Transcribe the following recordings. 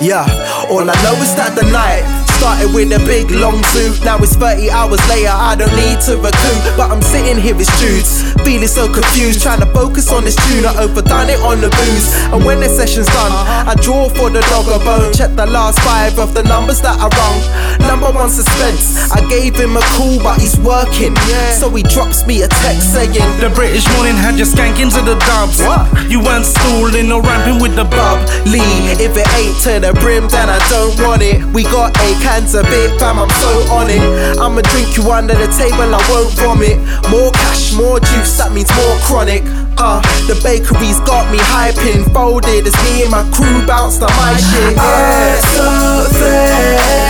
Yeah, all I know is that the night started with a big long suit. Now it's 30 hours later, I don't need to recoup. But I'm sitting here with Judes, feeling so confused. Trying to focus on this tune, I overdone it on the booze. And when the session's done, I draw for the dog a bone. Check the last five of the numbers that I rung. One suspense. I gave him a call, but he's working. So he drops me a text saying, The British morning had you skanking to the dubs. What? You weren't stooling or ramping with the bub. Lee, if it ain't to the brim, then I don't want it. We got eight cans of beer, fam, I'm so on it. I'ma drink you under the table, I won't vomit. More cash, more juice, that means more chronic. Uh, the bakery's got me hyping, folded as me and my crew bounced on my shit. I'm so.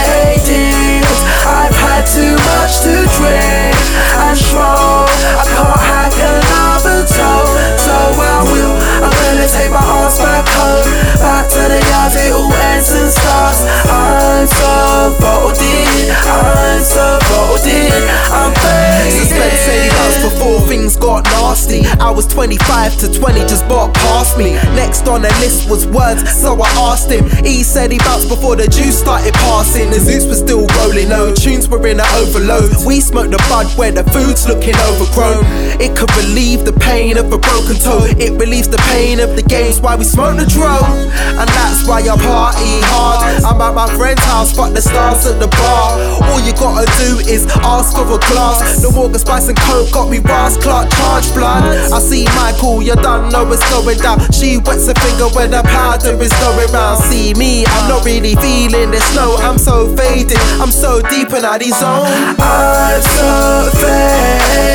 I was 25 to 20, just bought past me. Next on the list was words, so I asked him. He said he bounced before the juice started passing. The Zeus was still rolling, no tunes were in an overload. We smoked the bud where the food's looking overgrown. It could relieve the pain of a broken toe. It relieves the pain of the games why we smoke the drone. And that's why I party hard. I'm at my friend's house, but the stars at the bar. All you do is ask for a glass. The Walker Spice and Coke got me Ross Clark charge blood. I see Michael, you don't know what's going down. She wets her finger when the powder is going round. See me, I'm not really feeling this. No, I'm so faded. I'm so deep in that zone. I'm so faded.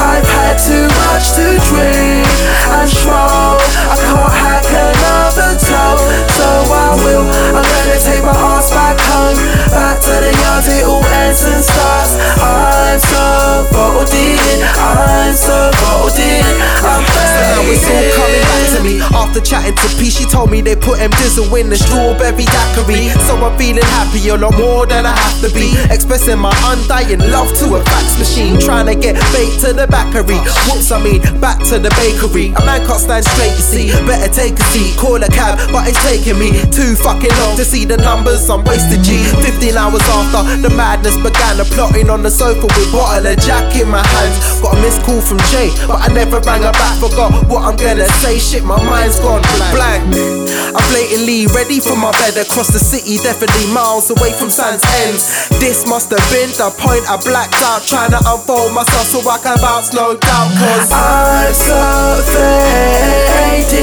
I've had too much to drink and Now it's all After chatting to P, she told me they put M Dizzle in the strawberry daiquiri. So I'm feeling happy a lot more than I have to be. Expressing my undying love to a fax machine. Trying to get baked to the bakery. Whoops, I mean, back to the bakery. A man can't stand straight, you see. Better take a seat, call a cab, but it's taking me too fucking long to see the numbers. I'm wasted G. 15 hours after the madness began, I'm plotting on the sofa with bottle of Jack in my hands. Got a missed call from Jay, but I never rang her back. Forgot what I'm gonna say. Shit, my mind's gone blank. I'm blatantly ready for my bed across the city, definitely miles away from Sands Ends. This must have been the point I blacked out, trying to unfold myself so I can bounce, no doubt. Cause I'm so faded.